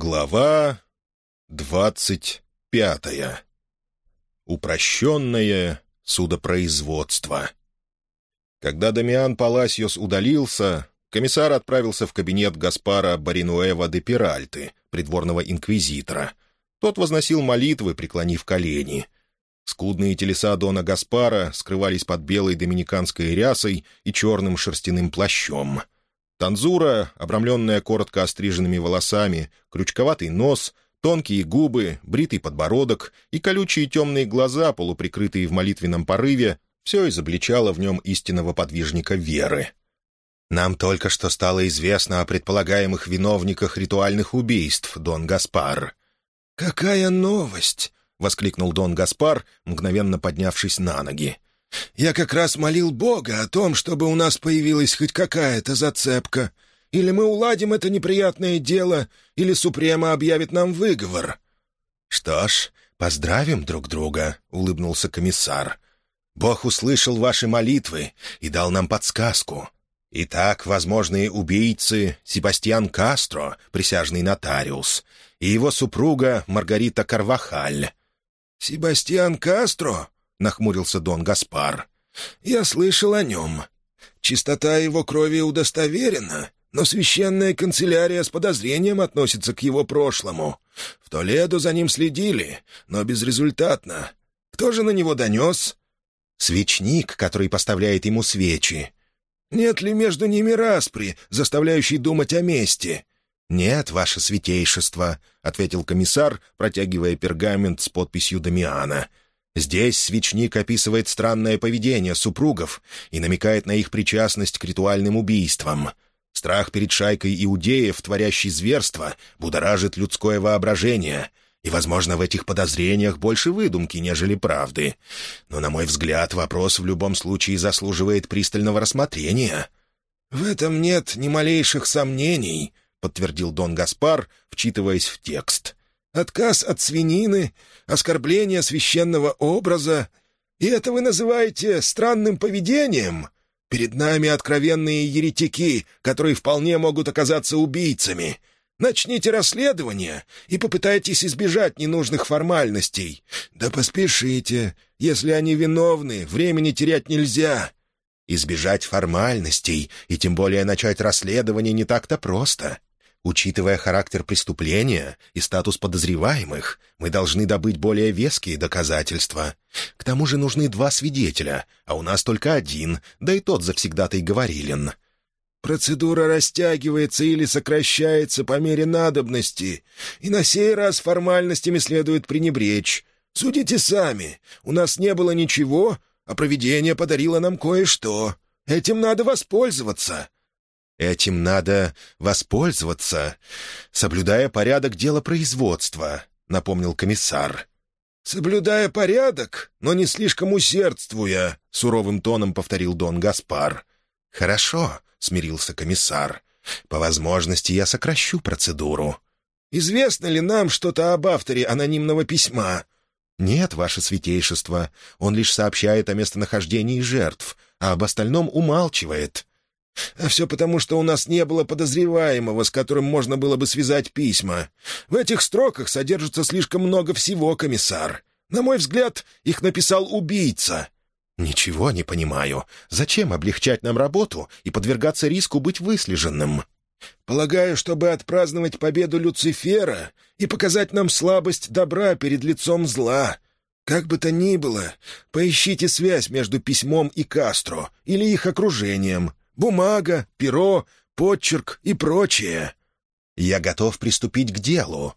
Глава двадцать пятая. Упрощенное судопроизводство. Когда Дамиан Паласиос удалился, комиссар отправился в кабинет Гаспара Баринуэва де Пиральты, придворного инквизитора. Тот возносил молитвы, преклонив колени. Скудные телеса Дона Гаспара скрывались под белой доминиканской рясой и черным шерстяным плащом — Танзура, обрамленная коротко остриженными волосами, крючковатый нос, тонкие губы, бритый подбородок и колючие темные глаза, полуприкрытые в молитвенном порыве, все изобличало в нем истинного подвижника веры. «Нам только что стало известно о предполагаемых виновниках ритуальных убийств, Дон Гаспар». «Какая новость!» — воскликнул Дон Гаспар, мгновенно поднявшись на ноги. Я как раз молил Бога о том, чтобы у нас появилась хоть какая-то зацепка. Или мы уладим это неприятное дело, или Супрема объявит нам выговор». «Что ж, поздравим друг друга», — улыбнулся комиссар. «Бог услышал ваши молитвы и дал нам подсказку. Итак, возможные убийцы — Себастьян Кастро, присяжный нотариус, и его супруга Маргарита Карвахаль». «Себастьян Кастро?» — нахмурился Дон Гаспар. «Я слышал о нем. Чистота его крови удостоверена, но священная канцелярия с подозрением относится к его прошлому. В Толедо за ним следили, но безрезультатно. Кто же на него донес?» «Свечник, который поставляет ему свечи». «Нет ли между ними распри, заставляющей думать о мести?» «Нет, ваше святейшество», — ответил комиссар, протягивая пергамент с подписью Дамиана. Здесь свечник описывает странное поведение супругов и намекает на их причастность к ритуальным убийствам. Страх перед шайкой иудеев, творящий зверство, будоражит людское воображение, и, возможно, в этих подозрениях больше выдумки, нежели правды. Но, на мой взгляд, вопрос в любом случае заслуживает пристального рассмотрения. «В этом нет ни малейших сомнений», — подтвердил Дон Гаспар, вчитываясь в текст. Отказ от свинины, оскорбление священного образа. И это вы называете странным поведением? Перед нами откровенные еретики, которые вполне могут оказаться убийцами. Начните расследование и попытайтесь избежать ненужных формальностей. Да поспешите. Если они виновны, времени терять нельзя. Избежать формальностей и тем более начать расследование не так-то просто. Учитывая характер преступления и статус подозреваемых, мы должны добыть более веские доказательства. К тому же нужны два свидетеля, а у нас только один, да и тот завсегдатый говорилен». «Процедура растягивается или сокращается по мере надобности, и на сей раз формальностями следует пренебречь. Судите сами, у нас не было ничего, а провидение подарило нам кое-что. Этим надо воспользоваться». Этим надо воспользоваться, соблюдая порядок дела производства, напомнил комиссар. «Соблюдая порядок, но не слишком усердствуя», — суровым тоном повторил Дон Гаспар. «Хорошо», — смирился комиссар. «По возможности я сокращу процедуру». «Известно ли нам что-то об авторе анонимного письма?» «Нет, ваше святейшество. Он лишь сообщает о местонахождении жертв, а об остальном умалчивает». А все потому, что у нас не было подозреваемого, с которым можно было бы связать письма. В этих строках содержится слишком много всего, комиссар. На мой взгляд, их написал убийца». «Ничего не понимаю. Зачем облегчать нам работу и подвергаться риску быть выслеженным?» «Полагаю, чтобы отпраздновать победу Люцифера и показать нам слабость добра перед лицом зла. Как бы то ни было, поищите связь между письмом и Кастро или их окружением. Бумага, перо, подчерк и прочее. Я готов приступить к делу.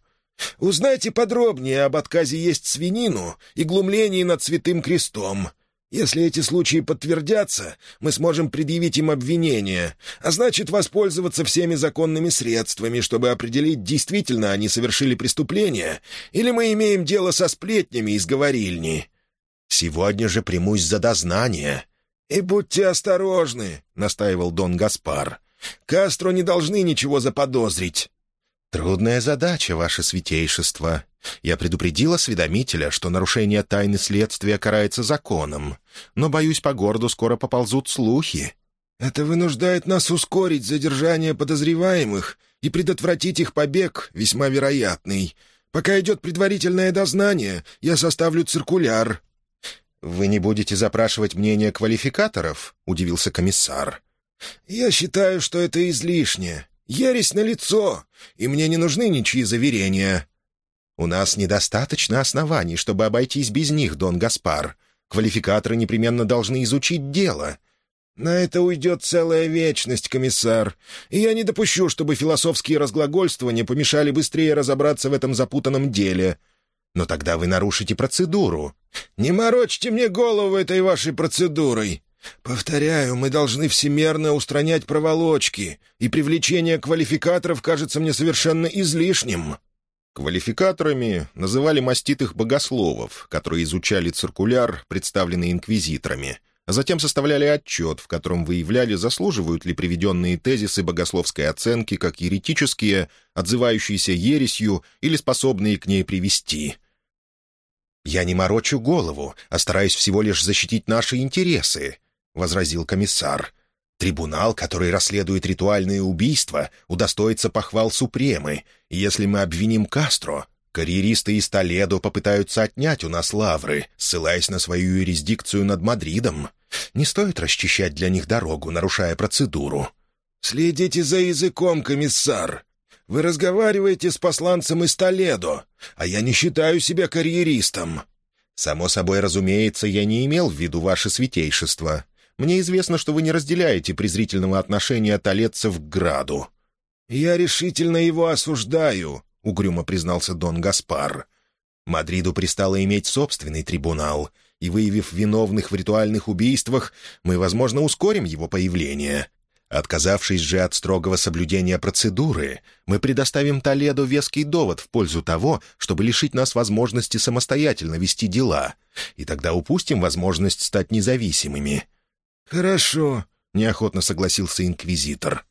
Узнайте подробнее об отказе есть свинину и глумлении над Святым Крестом. Если эти случаи подтвердятся, мы сможем предъявить им обвинение, а значит воспользоваться всеми законными средствами, чтобы определить, действительно они совершили преступление, или мы имеем дело со сплетнями из говорильни. Сегодня же примусь за дознание. «И будьте осторожны», — настаивал Дон Гаспар. «Кастро не должны ничего заподозрить». «Трудная задача, ваше святейшество. Я предупредил осведомителя, что нарушение тайны следствия карается законом, но, боюсь, по городу скоро поползут слухи». «Это вынуждает нас ускорить задержание подозреваемых и предотвратить их побег весьма вероятный. Пока идет предварительное дознание, я составлю циркуляр». «Вы не будете запрашивать мнение квалификаторов?» — удивился комиссар. «Я считаю, что это излишне. Ересь на лицо, и мне не нужны ничьи заверения». «У нас недостаточно оснований, чтобы обойтись без них, Дон Гаспар. Квалификаторы непременно должны изучить дело». «На это уйдет целая вечность, комиссар, и я не допущу, чтобы философские разглагольствования помешали быстрее разобраться в этом запутанном деле». «Но тогда вы нарушите процедуру». «Не морочьте мне голову этой вашей процедурой. Повторяю, мы должны всемерно устранять проволочки, и привлечение квалификаторов кажется мне совершенно излишним». Квалификаторами называли маститых богословов, которые изучали циркуляр, представленный инквизиторами, а затем составляли отчет, в котором выявляли, заслуживают ли приведенные тезисы богословской оценки как еретические, отзывающиеся ересью или способные к ней привести. «Я не морочу голову, а стараюсь всего лишь защитить наши интересы», — возразил комиссар. Трибунал, который расследует ритуальные убийства, удостоится похвал Супремы, и если мы обвиним Кастро, карьеристы из Толедо попытаются отнять у нас лавры, ссылаясь на свою юрисдикцию над Мадридом. Не стоит расчищать для них дорогу, нарушая процедуру. «Следите за языком, комиссар. Вы разговариваете с посланцем из Толедо, а я не считаю себя карьеристом». «Само собой разумеется, я не имел в виду ваше святейшество», мне известно, что вы не разделяете презрительного отношения талецев к граду». «Я решительно его осуждаю», — угрюмо признался Дон Гаспар. «Мадриду пристало иметь собственный трибунал, и, выявив виновных в ритуальных убийствах, мы, возможно, ускорим его появление. Отказавшись же от строгого соблюдения процедуры, мы предоставим Толеду веский довод в пользу того, чтобы лишить нас возможности самостоятельно вести дела, и тогда упустим возможность стать независимыми. «Хорошо», — неохотно согласился инквизитор.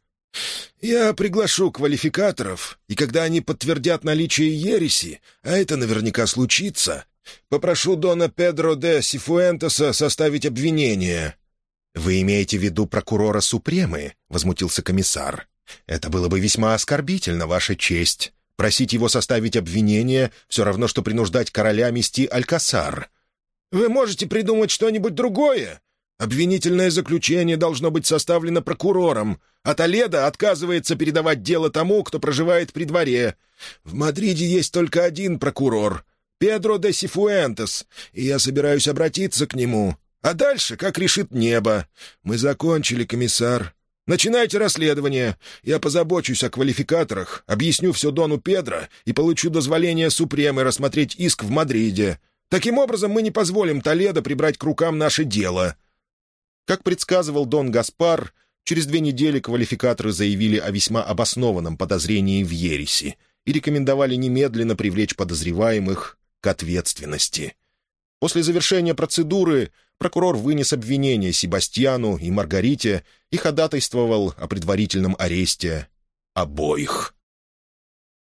«Я приглашу квалификаторов, и когда они подтвердят наличие ереси, а это наверняка случится, попрошу Дона Педро де Сифуэнтеса составить обвинение». «Вы имеете в виду прокурора Супремы?» — возмутился комиссар. «Это было бы весьма оскорбительно, Ваша честь. Просить его составить обвинение — все равно, что принуждать короля мести Алькасар». «Вы можете придумать что-нибудь другое? Обвинительное заключение должно быть составлено прокурором, а Толедо отказывается передавать дело тому, кто проживает при дворе. В Мадриде есть только один прокурор — Педро де Сифуэнтес, и я собираюсь обратиться к нему. А дальше, как решит небо. Мы закончили, комиссар. Начинайте расследование. Я позабочусь о квалификаторах, объясню все Дону Педро и получу дозволение Супремы рассмотреть иск в Мадриде. Таким образом, мы не позволим Толедо прибрать к рукам наше дело». Как предсказывал Дон Гаспар, через две недели квалификаторы заявили о весьма обоснованном подозрении в ереси и рекомендовали немедленно привлечь подозреваемых к ответственности. После завершения процедуры прокурор вынес обвинение Себастьяну и Маргарите и ходатайствовал о предварительном аресте обоих.